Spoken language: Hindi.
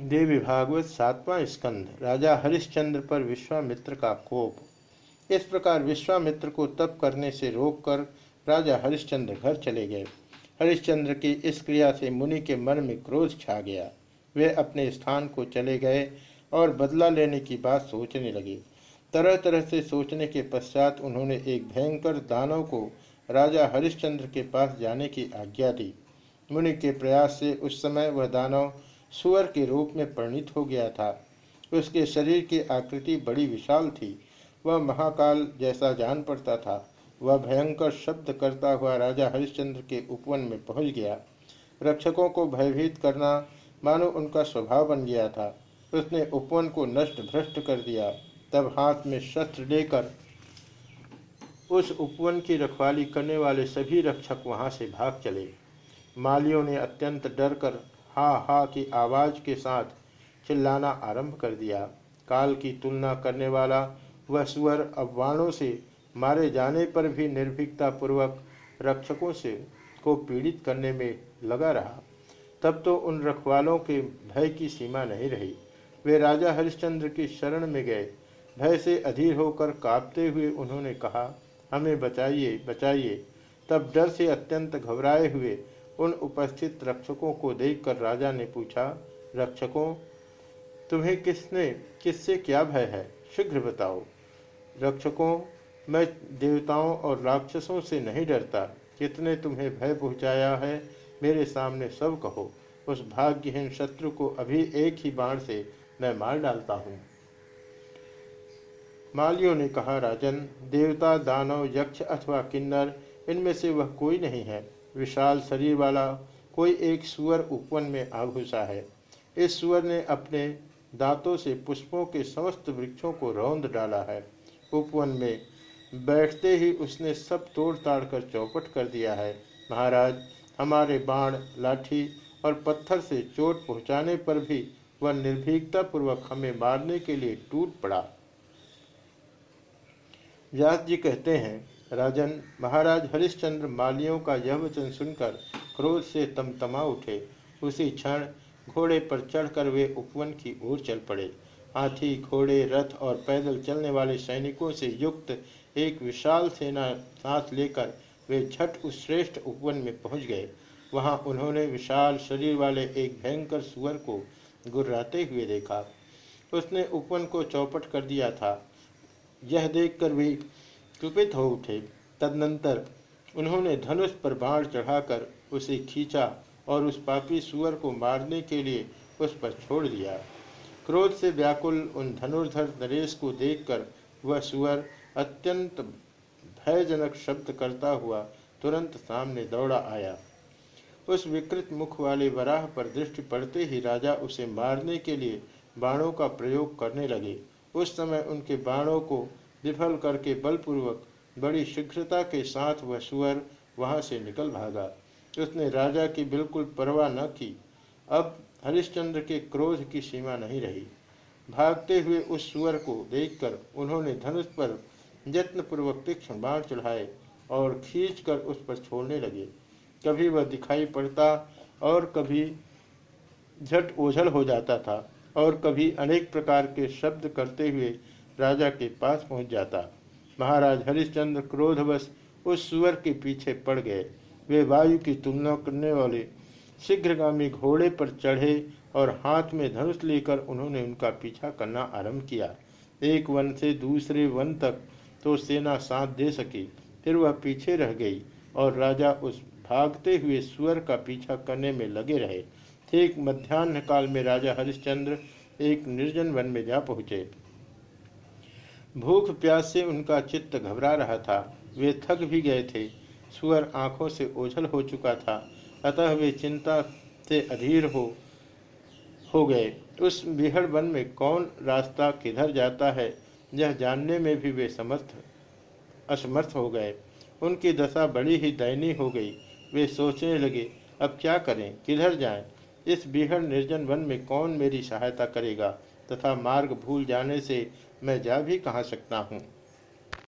देवी भागवत सातवां स्कंद, राजा हरिश्चंद्र पर विश्वामित्र का कोप। इस प्रकार विश्वामित्र को तप करने से रोककर राजा हरिश्चंद्र घर चले गए। हरिश्चंद्र की इस क्रिया से मुनि के मन में क्रोध छा गया। वे अपने स्थान को चले गए और बदला लेने की बात सोचने लगे। तरह तरह से सोचने के पश्चात उन्होंने एक भयंकर दानव को राजा हरिश्चंद्र के पास जाने की आज्ञा दी। मुनि के प्रयास से उस समय वह दानव सुअर के रूप में परिणित हो गया था। उसके शरीर की आकृति बड़ी विशाल थी। वह महाकाल जैसा जान पड़ता था। वह भयंकर शब्द करता हुआ राजा हरिश्चंद्र के उपवन में पहुँच गया। रक्षकों को भयभीत करना मानो उनका स्वभाव बन गया था। उसने उपवन को नष्ट भ्रष्ट कर दिया। तब हाथ में शस्त्र लेकर उस उपवन की रखवाली करने वाले सभी रक्षक वहाँ से भाग चले। मालियों ने अत्यंत डर कर हा हा की आवाज़ के साथ चिल्लाना आरंभ कर दिया। काल की तुलना करने वाला वह स्वर अववाणों से, मारे जाने पर भी निर्भीकता पूर्वक रक्षकों से, को पीड़ित करने में लगा रहा। तब तो उन रखवालों के भय की सीमा नहीं रही। वे राजा हरिश्चंद्र की शरण में गए। भय से अधीर होकर कांपते हुए उन्होंने कहा, हमें बचाइए बचाइए। तब डर से अत्यंत घबराए हुए उन उपस्थित रक्षकों को देखकर राजा ने पूछा, रक्षकों, तुम्हें किसने, किससे क्या भय है? शीघ्र बताओ। रक्षकों, मैं देवताओं और राक्षसों से नहीं डरता। कितने तुम्हें भय पहुँचाया है, मेरे सामने सब कहो। उस भाग्यहीन शत्रु को अभी एक ही बाण से मैं मार डालता हूँ। मालियों ने कहा, राजन, देवता, दानव, यक्ष अथवा किन्नर, इनमें से वह कोई नहीं है। विशाल शरीर वाला कोई एक सुअर उपवन में आ घुसा है। इस सुअर ने अपने दांतों से पुष्पों के समस्त वृक्षों को रौंद डाला है। उपवन में बैठते ही उसने सब तोड़ ताड़ कर चौपट कर दिया है। महाराज, हमारे बाण, लाठी और पत्थर से चोट पहुँचाने पर भी वह निर्भीकता पूर्वक हमें मारने के लिए टूट पड़ा। व्यास जी कहते हैं राजन, महाराज हरिश्चंद्र मालियों का यह वचन सुनकर क्रोध से तमतमा उठे। उसी क्षण घोड़े पर चढ़कर वे उपवन की ओर चल पड़े। हाथी, घोड़े, रथ और पैदल चलने वाले सैनिकों से युक्त एक विशाल सेना साथ लेकर वे छठ उस श्रेष्ठ उपवन में पहुँच गए। वहाँ उन्होंने विशाल शरीर वाले एक भयंकर सुअर को गुर्राते हुए देखा। उसने उपवन को चौपट कर दिया था। यह देखकर वे कुपित हो उठे। तदनंतर उन्होंने धनुष पर बाण चढ़ाकर उसे खींचा और उस पापी सुअर को मारने के लिए उस पर छोड़ दिया। क्रोध से व्याकुल उन धनुर्धर नरेश को देखकर वह सुअर अत्यंत भयजनक शब्द करता हुआ तुरंत सामने दौड़ा आया। उस विकृत मुख वाले वराह पर दृष्टि पड़ते ही राजा उसे मारने के लिए बाणों का प्रयोग करने लगे। उस समय उनके बाणों को विफल करके बलपूर्वक बड़ी शीघ्रता के साथ वह सुअर वहाँ से निकल भागा। उसने राजा की बिल्कुल परवाह न की। अब हरिश्चंद्र के क्रोध की सीमा नहीं रही। भागते हुए उस सुअर को देखकर उन्होंने धनुष पर यत्नपूर्वक तीक्ष्ण बाण चढ़ाए और खींच कर उस पर छोड़ने लगे। कभी वह दिखाई पड़ता और कभी झट ओझल हो जाता था और कभी अनेक प्रकार के शब्द करते हुए राजा के पास पहुँच जाता। महाराज हरिश्चंद्र क्रोधवश उस सुअर के पीछे पड़ गए। वे वायु की तुलना करने वाले शीघ्रगामी घोड़े पर चढ़े और हाथ में धनुष लेकर उन्होंने उनका पीछा करना आरंभ किया। एक वन से दूसरे वन तक तो सेना साथ दे सकी, फिर वह पीछे रह गई और राजा उस भागते हुए सुअर का पीछा करने में लगे रहे। ठीक मध्यान्ह काल में राजा हरिश्चंद्र एक निर्जन वन में जा पहुँचे। भूख प्यास से उनका चित्त घबरा रहा था। वे थक भी गए थे। सुअर आँखों से ओझल हो चुका था। अतः वे चिंता से अधीर हो हो गए। उस बिहड़ वन में कौन रास्ता किधर जाता है, यह जानने में भी वे समर्थ, असमर्थ हो गए। उनकी दशा बड़ी ही दयनीय हो गई। वे सोचने लगे, अब क्या करें? किधर जाएँ? इस बिहड़ निर्जन वन में कौन मेरी सहायता करेगा? तथा मार्ग भूल जाने से मैं जा भी कहाँ सकता हूँ?